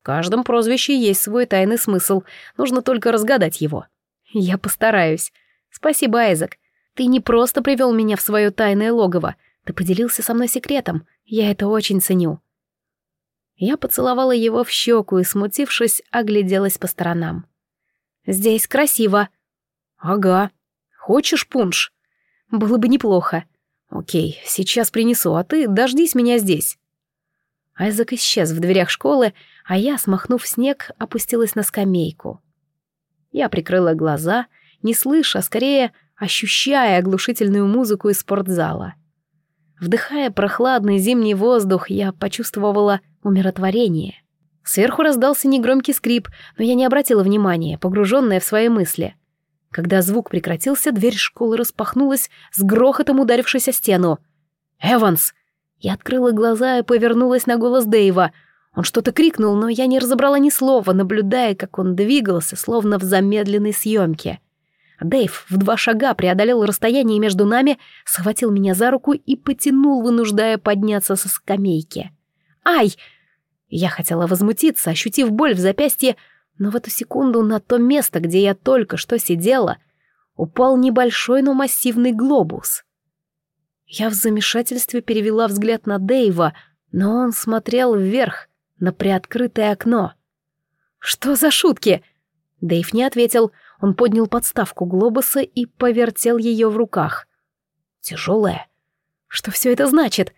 В каждом прозвище есть свой тайный смысл, нужно только разгадать его. Я постараюсь. Спасибо, Айзек. Ты не просто привел меня в свое тайное логово, ты поделился со мной секретом. Я это очень ценю. Я поцеловала его в щеку и, смутившись, огляделась по сторонам. «Здесь красиво». «Ага. Хочешь пунш?» «Было бы неплохо». «Окей, сейчас принесу, а ты дождись меня здесь». Айзек исчез в дверях школы, а я, смахнув снег, опустилась на скамейку. Я прикрыла глаза, не слыша, а скорее ощущая оглушительную музыку из спортзала. Вдыхая прохладный зимний воздух, я почувствовала умиротворение. Сверху раздался негромкий скрип, но я не обратила внимания, погруженная в свои мысли. Когда звук прекратился, дверь школы распахнулась, с грохотом ударившись о стену. «Эванс!» Я открыла глаза и повернулась на голос Дэйва. Он что-то крикнул, но я не разобрала ни слова, наблюдая, как он двигался, словно в замедленной съемке. Дэйв в два шага преодолел расстояние между нами, схватил меня за руку и потянул, вынуждая подняться со скамейки. «Ай!» Я хотела возмутиться, ощутив боль в запястье, но в эту секунду на то место, где я только что сидела, упал небольшой, но массивный глобус. Я в замешательстве перевела взгляд на Дэйва, но он смотрел вверх, на приоткрытое окно. «Что за шутки?» Дэйв не ответил, он поднял подставку глобуса и повертел ее в руках. «Тяжелая. Что все это значит?»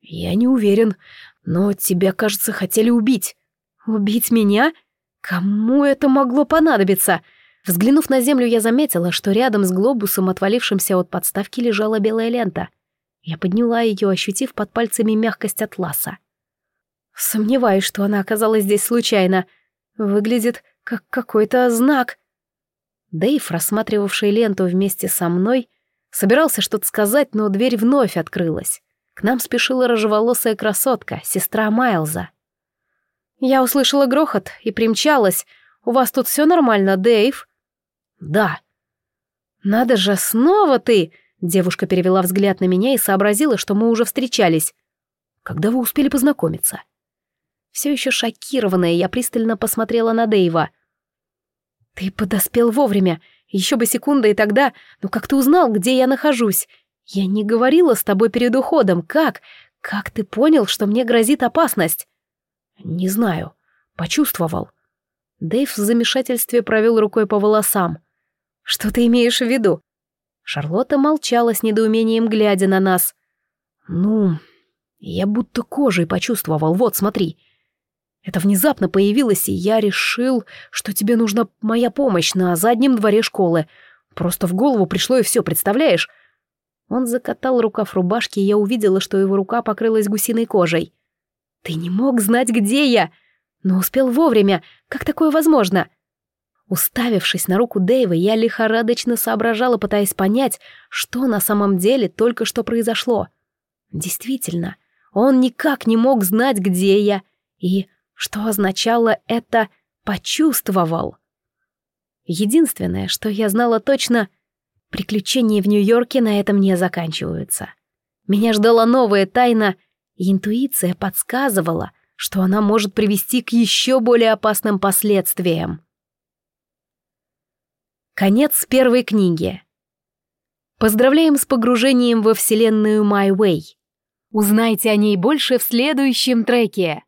«Я не уверен. Но тебя, кажется, хотели убить. Убить меня? Кому это могло понадобиться? Взглянув на землю, я заметила, что рядом с глобусом, отвалившимся от подставки, лежала белая лента. Я подняла ее, ощутив под пальцами мягкость атласа. Сомневаюсь, что она оказалась здесь случайно. Выглядит как какой-то знак. Дейв, рассматривавший ленту вместе со мной, собирался что-то сказать, но дверь вновь открылась. К нам спешила рыжеволосая красотка, сестра Майлза. «Я услышала грохот и примчалась. У вас тут все нормально, Дэйв?» «Да». «Надо же, снова ты!» Девушка перевела взгляд на меня и сообразила, что мы уже встречались. «Когда вы успели познакомиться?» Все еще шокированная, я пристально посмотрела на Дэйва. «Ты подоспел вовремя. Еще бы секунда и тогда... Ну как ты узнал, где я нахожусь? «Я не говорила с тобой перед уходом. Как? Как ты понял, что мне грозит опасность?» «Не знаю. Почувствовал». Дэйв в замешательстве провел рукой по волосам. «Что ты имеешь в виду?» Шарлотта молчала с недоумением, глядя на нас. «Ну, я будто кожей почувствовал. Вот, смотри. Это внезапно появилось, и я решил, что тебе нужна моя помощь на заднем дворе школы. Просто в голову пришло и все, представляешь? Он закатал рукав рубашки, и я увидела, что его рука покрылась гусиной кожей. «Ты не мог знать, где я!» «Но успел вовремя. Как такое возможно?» Уставившись на руку Дэйва, я лихорадочно соображала, пытаясь понять, что на самом деле только что произошло. Действительно, он никак не мог знать, где я, и что означало это «почувствовал». Единственное, что я знала точно, Приключения в Нью-Йорке на этом не заканчиваются. Меня ждала новая тайна, и интуиция подсказывала, что она может привести к еще более опасным последствиям. Конец первой книги. Поздравляем с погружением во вселенную My Way. Узнайте о ней больше в следующем треке.